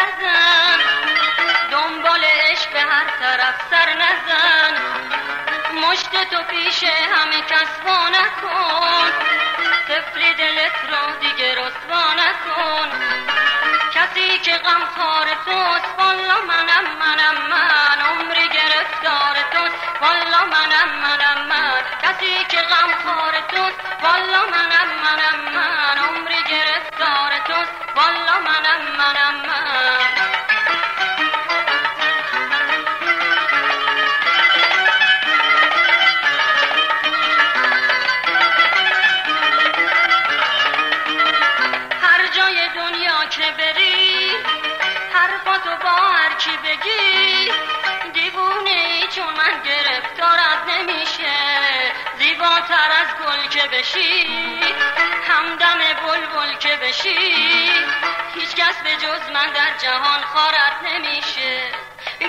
نزن. دنبال عشق هر طرف سر نزن. مشت تو پیش همه کس با نکن. تفلی دلت را دیگه رسوا نکن. کسی که غمخوار توست والا منم منم من. عمری گرفتار توست والا منم منم من. کسی که غم خار توست والا کی بگی؟ دیوونه چون من گرفتارت نمیشه. زیباتر از گل که بشی همدم بلبل که بشی. هیچ کس به جز من در جهان خارت نمیشه.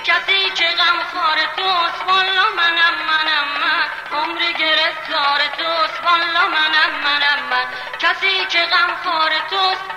کسی که غم خار توست والا منم منم. من عمری گرفتار توست والا منم منم. من کسی که غم خار توست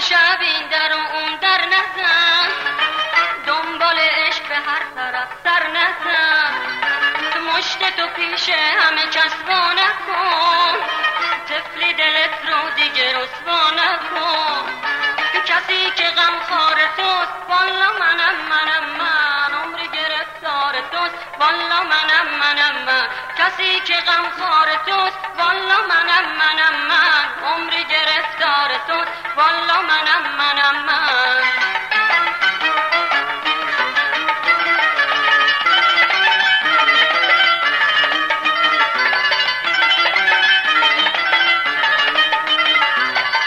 شب این در و اون در نزن. دنبال عشق به هر طرف سر نزن. مشت تو پیش همه کس با نکن. طفلی دلت رو دیگه رسوا نکن. کسی که غم خار توست والا منم منم من. عمری گرفتار توست والا منم منم من. کسی که غم خار توست والا منم منم من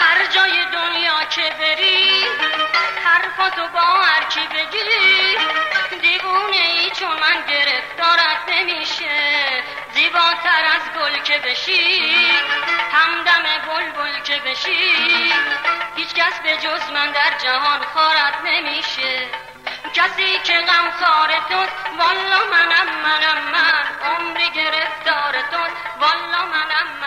هر جای دنیا که بری حرفاتو با هر کی بگی دیوونه ای چون من گرفتارت نمیشه زیباتر از گل که بشی همدم بلبل که بشی کس به جز من در جهان خارت نمیشه. کسی که غم خار توست والا منم منم. من عمری گرفتار توست والا منم منم من